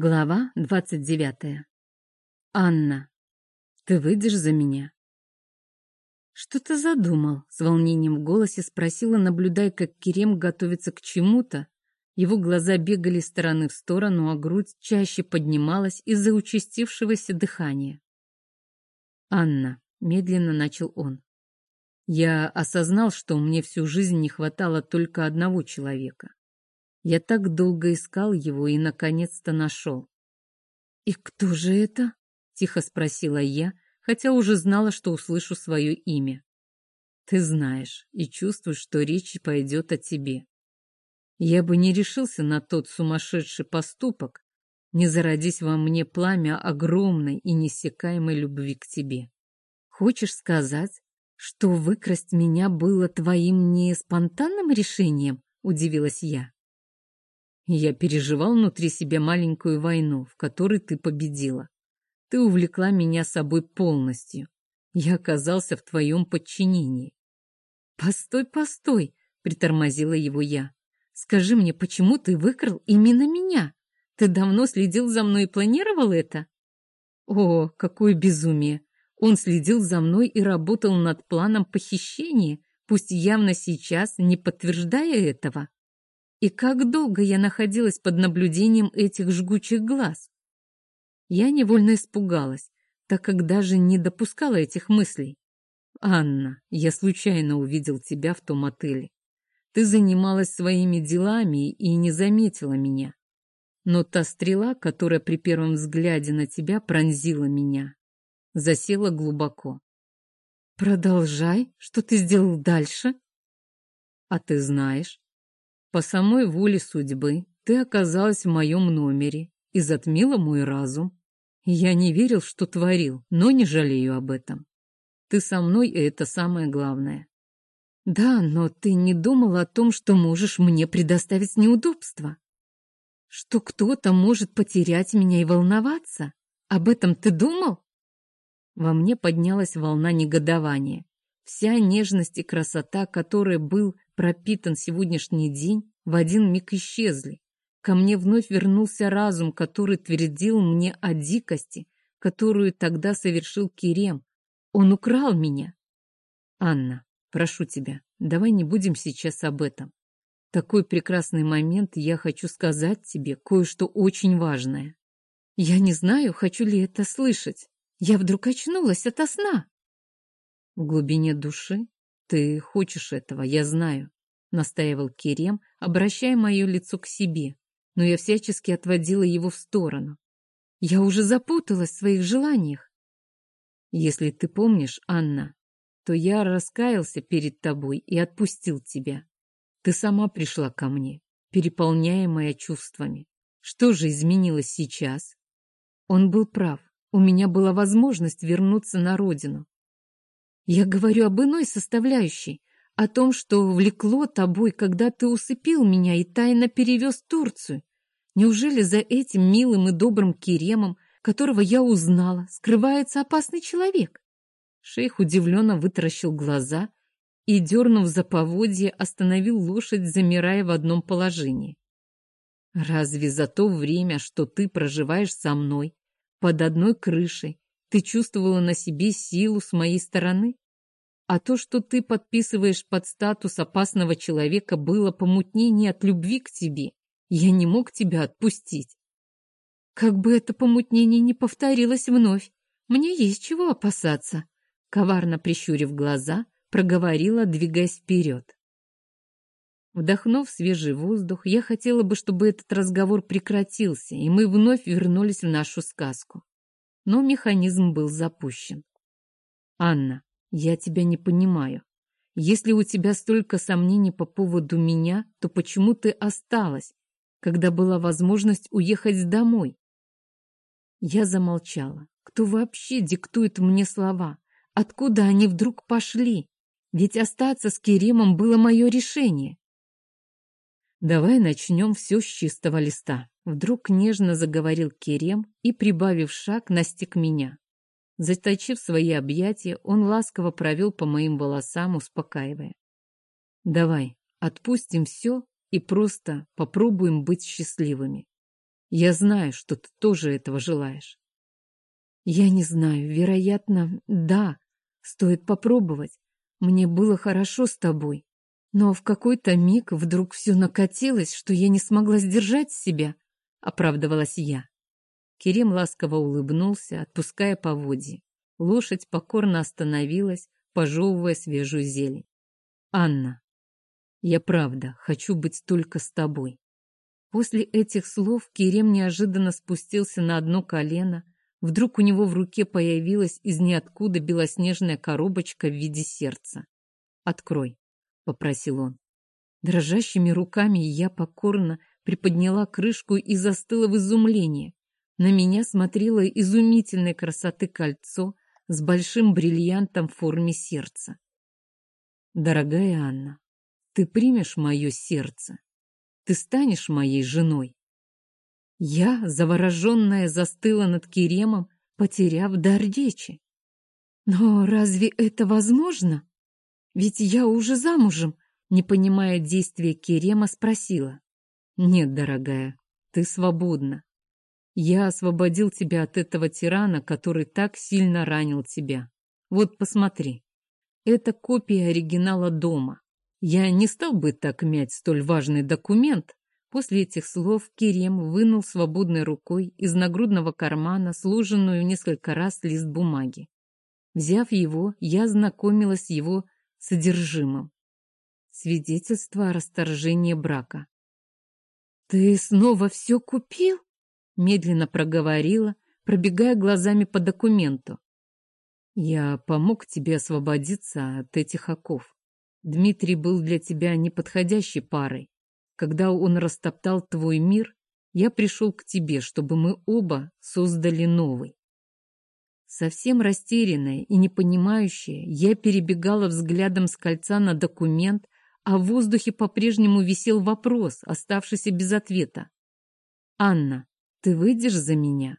Глава двадцать девятая. Анна, ты выйдешь за меня? Что ты задумал? С волнением в голосе спросила, наблюдая, как Керем готовится к чему-то. Его глаза бегали стороны в сторону, а грудь чаще поднималась из-за участившегося дыхания. Анна, медленно начал он. Я осознал, что мне всю жизнь не хватало только одного человека. Я так долго искал его и, наконец-то, нашел. «И кто же это?» — тихо спросила я, хотя уже знала, что услышу свое имя. «Ты знаешь и чувствуешь, что речь пойдет о тебе. Я бы не решился на тот сумасшедший поступок, не зародись во мне пламя огромной и несекаемой любви к тебе. Хочешь сказать, что выкрасть меня было твоим не спонтанным решением?» — удивилась я. Я переживал внутри себя маленькую войну, в которой ты победила. Ты увлекла меня собой полностью. Я оказался в твоем подчинении. «Постой, постой!» — притормозила его я. «Скажи мне, почему ты выкрал именно меня? Ты давно следил за мной и планировал это?» «О, какое безумие! Он следил за мной и работал над планом похищения, пусть явно сейчас не подтверждая этого. И как долго я находилась под наблюдением этих жгучих глаз? Я невольно испугалась, так как даже не допускала этих мыслей. «Анна, я случайно увидел тебя в том отеле. Ты занималась своими делами и не заметила меня. Но та стрела, которая при первом взгляде на тебя пронзила меня, засела глубоко. Продолжай, что ты сделал дальше? А ты знаешь, по самой воле судьбы ты оказалась в моем номере и затмила мой разум. Я не верил, что творил, но не жалею об этом. Ты со мной, и это самое главное. Да, но ты не думал о том, что можешь мне предоставить неудобства. Что кто-то может потерять меня и волноваться. Об этом ты думал? Во мне поднялась волна негодования. Вся нежность и красота, которой был пропитан сегодняшний день, в один миг исчезли. Ко мне вновь вернулся разум, который твердил мне о дикости, которую тогда совершил Кирем. Он украл меня. Анна, прошу тебя, давай не будем сейчас об этом. Такой прекрасный момент я хочу сказать тебе кое-что очень важное. Я не знаю, хочу ли это слышать. Я вдруг очнулась ото сна. В глубине души ты хочешь этого, я знаю, настаивал Керем, обращая мое лицо к себе, но я всячески отводила его в сторону. Я уже запуталась в своих желаниях. Если ты помнишь, Анна, то я раскаялся перед тобой и отпустил тебя. Ты сама пришла ко мне, переполняемая чувствами. Что же изменилось сейчас? Он был прав. У меня была возможность вернуться на родину. Я говорю об иной составляющей, о том, что влекло тобой, когда ты усыпил меня и тайно перевез Турцию. Неужели за этим милым и добрым Керемом, которого я узнала, скрывается опасный человек? Шейх удивленно вытаращил глаза и, дернув за поводье, остановил лошадь, замирая в одном положении. «Разве за то время, что ты проживаешь со мной, под одной крышей, ты чувствовала на себе силу с моей стороны? А то, что ты подписываешь под статус опасного человека, было помутнение от любви к тебе. Я не мог тебя отпустить. Как бы это помутнение не повторилось вновь, мне есть чего опасаться. Коварно прищурив глаза, проговорила, двигаясь вперед. Вдохнув свежий воздух, я хотела бы, чтобы этот разговор прекратился, и мы вновь вернулись в нашу сказку но механизм был запущен. «Анна, я тебя не понимаю. Если у тебя столько сомнений по поводу меня, то почему ты осталась, когда была возможность уехать домой?» Я замолчала. Кто вообще диктует мне слова? Откуда они вдруг пошли? Ведь остаться с Керемом было мое решение. Давай начнем все с чистого листа. Вдруг нежно заговорил Керем и, прибавив шаг, настиг меня. Заточив свои объятия, он ласково провел по моим волосам, успокаивая. «Давай, отпустим все и просто попробуем быть счастливыми. Я знаю, что ты тоже этого желаешь. Я не знаю, вероятно, да, стоит попробовать. Мне было хорошо с тобой. Но в какой-то миг вдруг все накатилось, что я не смогла сдержать себя, оправдывалась я. Керем ласково улыбнулся, отпуская поводья. Лошадь покорно остановилась, пожевывая свежую зелень. «Анна, я правда хочу быть только с тобой». После этих слов Керем неожиданно спустился на одно колено. Вдруг у него в руке появилась из ниоткуда белоснежная коробочка в виде сердца. «Открой», — попросил он. Дрожащими руками я покорно приподняла крышку и застыла в изумлении. На меня смотрело изумительной красоты кольцо с большим бриллиантом в форме сердца. Дорогая Анна, ты примешь мое сердце? Ты станешь моей женой? Я, завороженная, застыла над Керемом, потеряв дар речи. Но разве это возможно? Ведь я уже замужем, не понимая действия Керема, спросила. Нет, дорогая, ты свободна. Я освободил тебя от этого тирана, который так сильно ранил тебя. Вот посмотри. Это копия оригинала дома. Я не стал бы так мять столь важный документ. После этих слов Керем вынул свободной рукой из нагрудного кармана сложенную несколько раз лист бумаги. Взяв его, я знакомилась с его содержимым. Свидетельство о расторжении брака. «Ты снова все купил?» медленно проговорила, пробегая глазами по документу. «Я помог тебе освободиться от этих оков. Дмитрий был для тебя неподходящей парой. Когда он растоптал твой мир, я пришел к тебе, чтобы мы оба создали новый. Совсем растерянная и непонимающая, я перебегала взглядом с кольца на документ, а в воздухе по-прежнему висел вопрос, оставшийся без ответа. «Анна, ты выйдешь за меня?